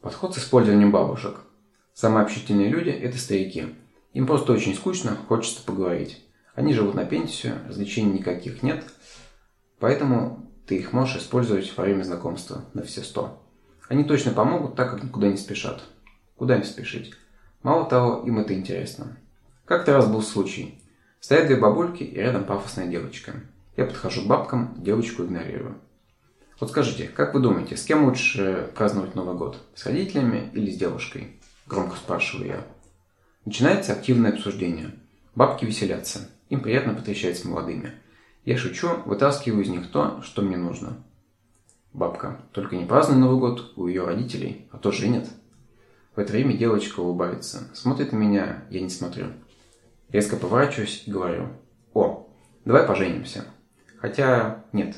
Подход с использованием бабушек. Самые общительные люди – это старики. Им просто очень скучно, хочется поговорить. Они живут на пенсию, развлечений никаких нет, поэтому ты их можешь использовать во время знакомства на все сто. Они точно помогут, так как никуда не спешат. Куда им спешить? Мало того, им это интересно. Как-то раз был случай. Стоят две бабульки и рядом пафосная девочка. Я подхожу к бабкам, девочку игнорирую. Вот скажите, как вы думаете, с кем лучше праздновать Новый год? С родителями или с девушкой? Громко спрашиваю я. Начинается активное обсуждение. Бабки веселятся. Им приятно потрещать с молодыми. Я шучу, вытаскиваю из них то, что мне нужно. Бабка, только не празднуй Новый год у ее родителей, а то женят. В это время девочка улыбается. Смотрит на меня, я не смотрю. Резко поворачиваюсь и говорю. О, давай поженимся. Хотя нет.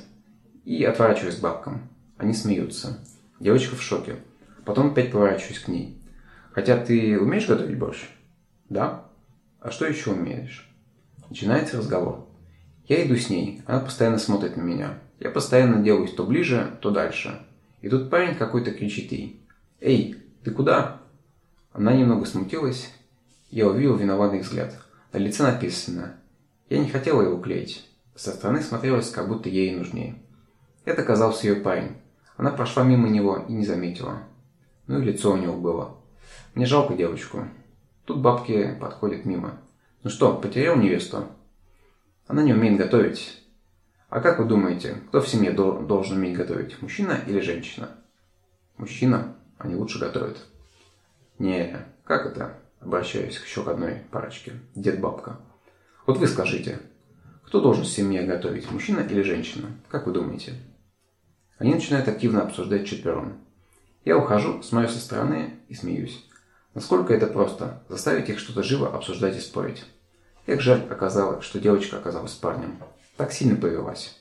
И отворачиваюсь к бабкам. Они смеются. Девочка в шоке. Потом опять поворачиваюсь к ней. Хотя ты умеешь готовить борщ? Да. А что еще умеешь? Начинается разговор. Я иду с ней, она постоянно смотрит на меня. Я постоянно делаюсь то ближе, то дальше. И тут парень какой-то кричит ей. «Эй, ты куда?» Она немного смутилась. Я увидел виноватый взгляд. На лице написано «Я не хотела его клеить». Со стороны смотрелось, как будто ей нужнее. Это оказался ее парень. Она прошла мимо него и не заметила. Ну и лицо у него было. Мне жалко девочку. Тут бабки подходят мимо. Ну что, потерял невесту? Она не умеет готовить. А как вы думаете, кто в семье должен уметь готовить, мужчина или женщина? Мужчина, они лучше готовят. Не, как это? Обращаюсь еще к одной парочке. Дед-бабка. Вот вы скажите, кто должен в семье готовить, мужчина или женщина? Как вы думаете? Они начинают активно обсуждать четвером. Я ухожу, смотрю со стороны и смеюсь. Насколько это просто – заставить их что-то живо обсуждать и спорить. Как жаль оказалось, что девочка оказалась парнем. Так сильно повелась.